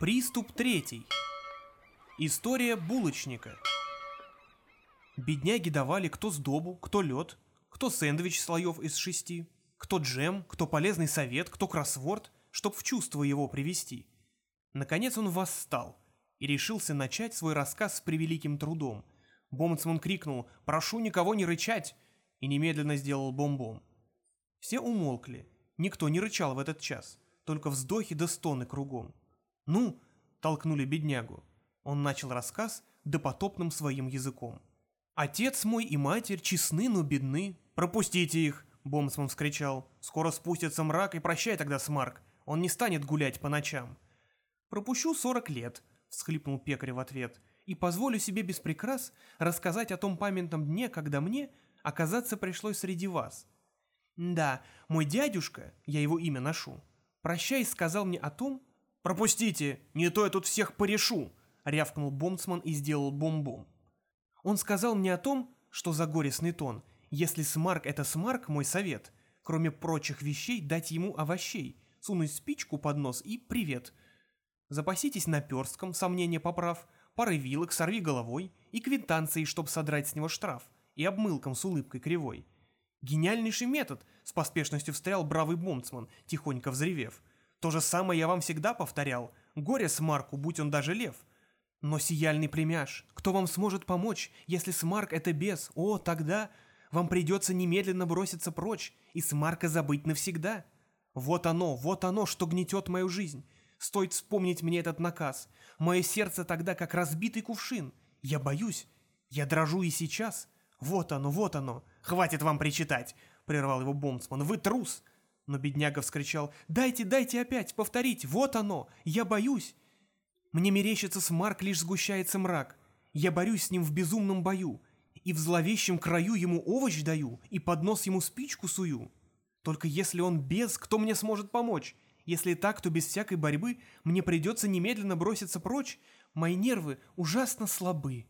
Приступ третий. История булочника. Бедняги давали кто сдобу, кто лед, кто сэндвич слоев из шести, кто джем, кто полезный совет, кто кроссворд, чтоб в чувство его привести. Наконец он восстал и решился начать свой рассказ с превеликим трудом. Бомцман крикнул «Прошу никого не рычать!» и немедленно сделал бомбом. Все умолкли, никто не рычал в этот час, только вздохи да стоны кругом. «Ну!» — толкнули беднягу. Он начал рассказ допотопным своим языком. «Отец мой и матерь честны, но бедны. Пропустите их!» — Бомсман вскричал. «Скоро спустится мрак, и прощай тогда, Смарк. Он не станет гулять по ночам». «Пропущу сорок лет», — всхлипнул пекарь в ответ, «и позволю себе без прикрас рассказать о том памятном дне, когда мне оказаться пришлось среди вас. Да, мой дядюшка, я его имя ношу, прощай, сказал мне о том, «Пропустите, не то я тут всех порешу!» — рявкнул бомцман и сделал бомбом. Он сказал мне о том, что за горестный тон, если смарк — это смарк, мой совет, кроме прочих вещей дать ему овощей, сунуть спичку под нос и привет. Запаситесь наперстком, сомнение поправ, парой вилок, сорви головой и квитанцией, чтоб содрать с него штраф, и обмылком с улыбкой кривой. Гениальнейший метод, с поспешностью встрял бравый бомцман, тихонько взревев. То же самое я вам всегда повторял. Горе Смарку, будь он даже лев. Но сияльный племяш, кто вам сможет помочь, если Смарк это бес? О, тогда вам придется немедленно броситься прочь и Смарка забыть навсегда. Вот оно, вот оно, что гнетет мою жизнь. Стоит вспомнить мне этот наказ. Мое сердце тогда как разбитый кувшин. Я боюсь. Я дрожу и сейчас. Вот оно, вот оно. Хватит вам причитать, прервал его Бомцман. Вы трус. Но бедняга вскричал «Дайте, дайте опять, повторить, вот оно, я боюсь!» Мне мерещится смарк, лишь сгущается мрак. Я борюсь с ним в безумном бою, и в зловещем краю ему овощ даю, и под нос ему спичку сую. Только если он без, кто мне сможет помочь? Если так, то без всякой борьбы мне придется немедленно броситься прочь, мои нервы ужасно слабы.